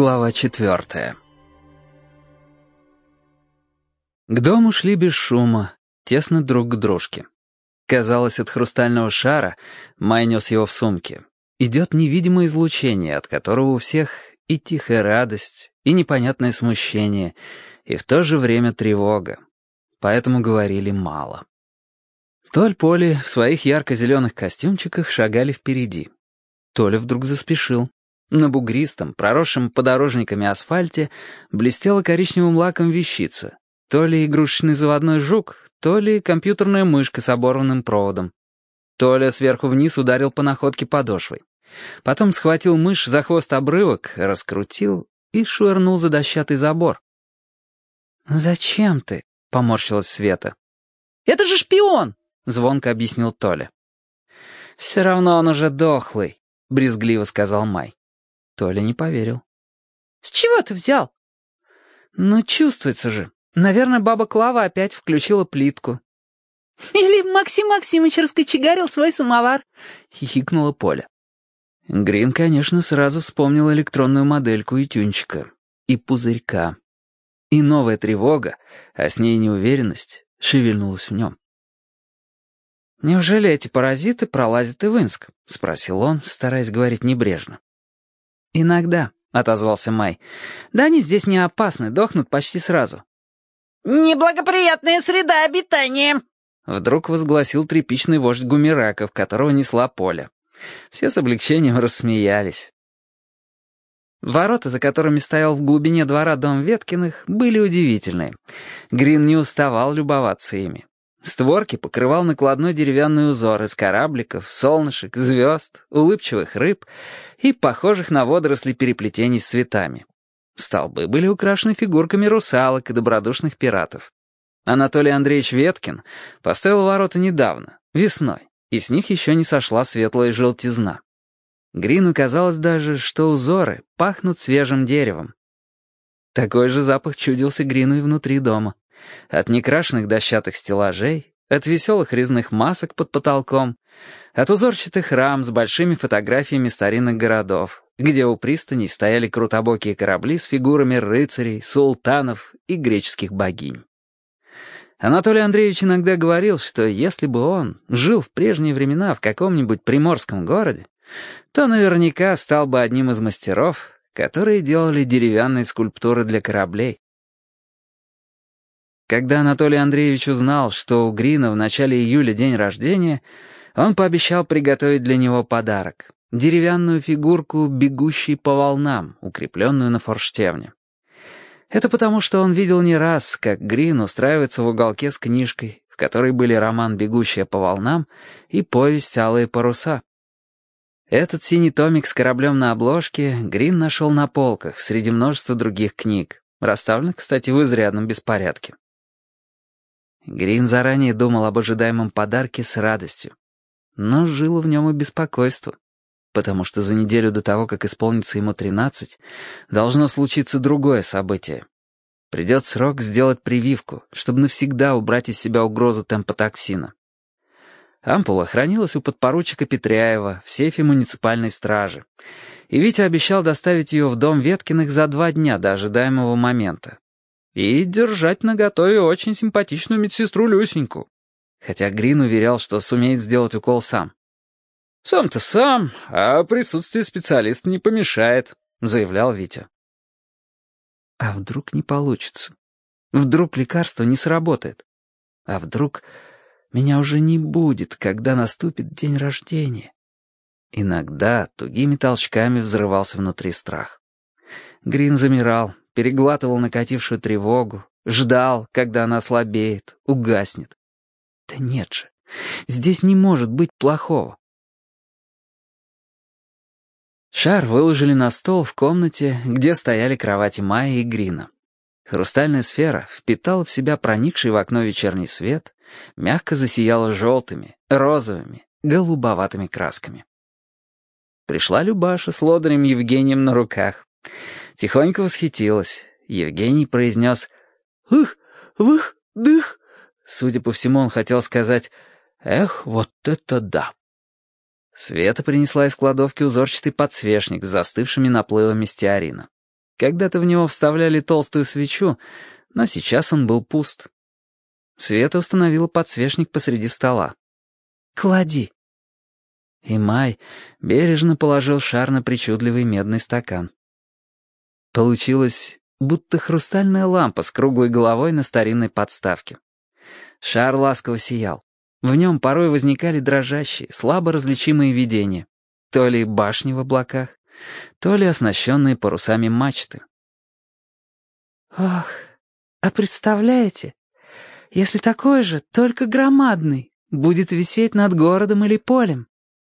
Глава четвертая К дому шли без шума, тесно друг к дружке. Казалось, от хрустального шара, Май нес его в сумке, идет невидимое излучение, от которого у всех и тихая радость, и непонятное смущение, и в то же время тревога. Поэтому говорили мало. Толь Поли в своих ярко-зеленых костюмчиках шагали впереди. Толя вдруг заспешил. На бугристом, проросшем подорожниками асфальте, блестела коричневым лаком вещица. То ли игрушечный заводной жук, то ли компьютерная мышка с оборванным проводом. Толя сверху вниз ударил по находке подошвой. Потом схватил мышь за хвост обрывок, раскрутил и швырнул за дощатый забор. «Зачем ты?» — поморщилась Света. «Это же шпион!» — звонко объяснил Толя. «Все равно он уже дохлый», — брезгливо сказал Май. Толя не поверил. «С чего ты взял?» «Ну, чувствуется же. Наверное, баба Клава опять включила плитку». «Или Максим Максимович раскочегарил свой самовар», — хихикнула Поля. Грин, конечно, сразу вспомнил электронную модельку и тюнчика, и пузырька. И новая тревога, а с ней неуверенность, шевельнулась в нем. «Неужели эти паразиты пролазят и в Инск?» — спросил он, стараясь говорить небрежно. «Иногда», — отозвался Май. «Да они здесь не опасны, дохнут почти сразу». «Неблагоприятная среда обитания», — вдруг возгласил тряпичный вождь гумераков, которого несла Поля. Все с облегчением рассмеялись. Ворота, за которыми стоял в глубине двора дом Веткиных, были удивительные. Грин не уставал любоваться ими. Створки покрывал накладной деревянный узор из корабликов, солнышек, звезд, улыбчивых рыб и похожих на водоросли переплетений с цветами. Столбы были украшены фигурками русалок и добродушных пиратов. Анатолий Андреевич Веткин поставил ворота недавно, весной, и с них еще не сошла светлая желтизна. Грину казалось даже, что узоры пахнут свежим деревом. Такой же запах чудился Грину и внутри дома. От некрашенных дощатых стеллажей, от веселых резных масок под потолком, от узорчатых рам с большими фотографиями старинных городов, где у пристани стояли крутобокие корабли с фигурами рыцарей, султанов и греческих богинь. Анатолий Андреевич иногда говорил, что если бы он жил в прежние времена в каком-нибудь приморском городе, то наверняка стал бы одним из мастеров, которые делали деревянные скульптуры для кораблей. Когда Анатолий Андреевич узнал, что у Грина в начале июля день рождения, он пообещал приготовить для него подарок — деревянную фигурку, бегущей по волнам, укрепленную на форштевне. Это потому, что он видел не раз, как Грин устраивается в уголке с книжкой, в которой были роман «Бегущая по волнам» и повесть «Алые паруса». Этот синий томик с кораблем на обложке Грин нашел на полках среди множества других книг, расставленных, кстати, в изрядном беспорядке. Грин заранее думал об ожидаемом подарке с радостью. Но жило в нем и беспокойство, потому что за неделю до того, как исполнится ему тринадцать, должно случиться другое событие. Придет срок сделать прививку, чтобы навсегда убрать из себя угрозу темпотоксина. Ампула хранилась у подпоручика Петряева в сейфе муниципальной стражи, и Витя обещал доставить ее в дом Веткиных за два дня до ожидаемого момента, и держать наготове очень симпатичную медсестру Люсеньку. Хотя Грин уверял, что сумеет сделать укол сам. «Сам-то сам, а присутствие специалиста не помешает», — заявлял Витя. А вдруг не получится? Вдруг лекарство не сработает? А вдруг меня уже не будет, когда наступит день рождения? Иногда тугими толчками взрывался внутри страх. Грин замирал, переглатывал накатившую тревогу, ждал, когда она слабеет, угаснет. Да нет же, здесь не может быть плохого. Шар выложили на стол в комнате, где стояли кровати Майи и Грина. Хрустальная сфера впитала в себя проникший в окно вечерний свет, мягко засияла желтыми, розовыми, голубоватыми красками. Пришла Любаша с лодырем Евгением на руках. Тихонько восхитилась. Евгений произнес «Ух, вых, дых». Судя по всему, он хотел сказать «Эх, вот это да». Света принесла из кладовки узорчатый подсвечник с застывшими наплывами стеарина. Когда-то в него вставляли толстую свечу, но сейчас он был пуст. Света установила подсвечник посреди стола. «Клади». И Май бережно положил шар на причудливый медный стакан. Получилось, будто хрустальная лампа с круглой головой на старинной подставке. Шар ласково сиял. В нем порой возникали дрожащие, слабо различимые видения. То ли башни в облаках, то ли оснащенные парусами мачты. «Ох, а представляете, если такой же, только громадный, будет висеть над городом или полем?»